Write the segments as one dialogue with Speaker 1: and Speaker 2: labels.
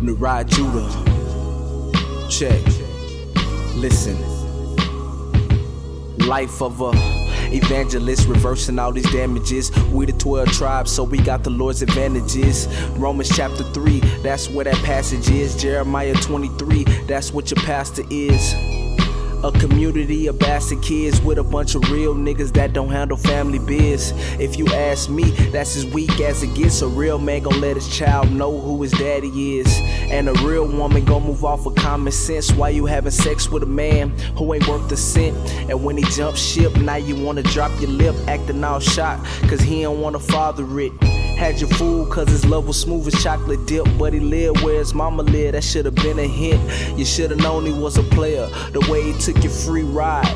Speaker 1: Nerai Judah. Check. Listen. Life of a evangelist reversing all these damages. We the 12 tribes, so we got the Lord's advantages. Romans chapter 3, that's where that passage is. Jeremiah 23, that's what your pastor is. A community of bastard kids with a bunch of real niggas that don't handle family biz. If you ask me, that's as weak as it gets. A real man gon' let his child know who his daddy is. And a real woman gon' move off of common sense. Why you having sex with a man who ain't worth a cent? And when he jumps ship, now you wanna drop your lip, acting all shocked, cause he don't wanna father it. Had you fooled cause his love was smooth as chocolate dip. But he lived where his mama lived, that should've been a hint. You should've known he was a player, the way he took your free ride,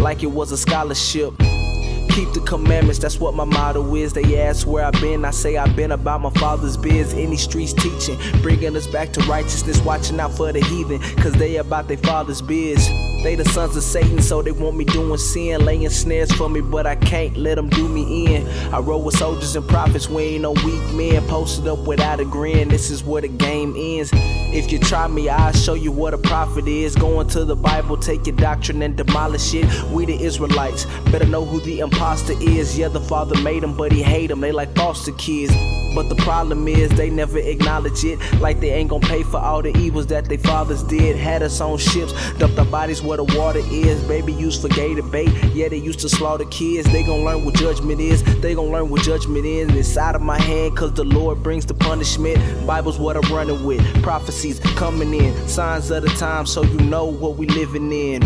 Speaker 1: like it was a scholarship. Keep the commandments, that's what my motto is. They ask where I've been, I say I've been about my father's biz. Any streets teaching, bringing us back to righteousness, watching out for the heathen, cause they about their father's biz. They the sons of Satan, so they want me doing sin, laying snares for me, but I can't let them do me in. I roll with soldiers and prophets, we ain't no weak men, posted up without a grin. This is where the game ends. If you try me, I'll show you what a prophet is. Going to the Bible, take your doctrine and demolish it. We the Israelites, better know who the imposter is. Yeah, the father made them, but he hate them. They like foster kids. But the problem is they never acknowledge it. Like they ain't gonna pay for all the evils that their fathers did. Had us on ships, dumped our bodies where the water is. Baby used for gator bait. Yeah, they used to slaughter kids. They gon' learn what judgment is. They gon' learn what judgment is. Out of my hand, cause the Lord brings the punishment. Bible's what I'm running with. Prophecies coming in. Signs of the time, so you know what we living in.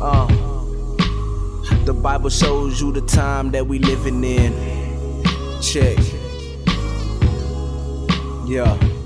Speaker 1: Uh. The Bible shows you the time that we living in. Check. Yeah.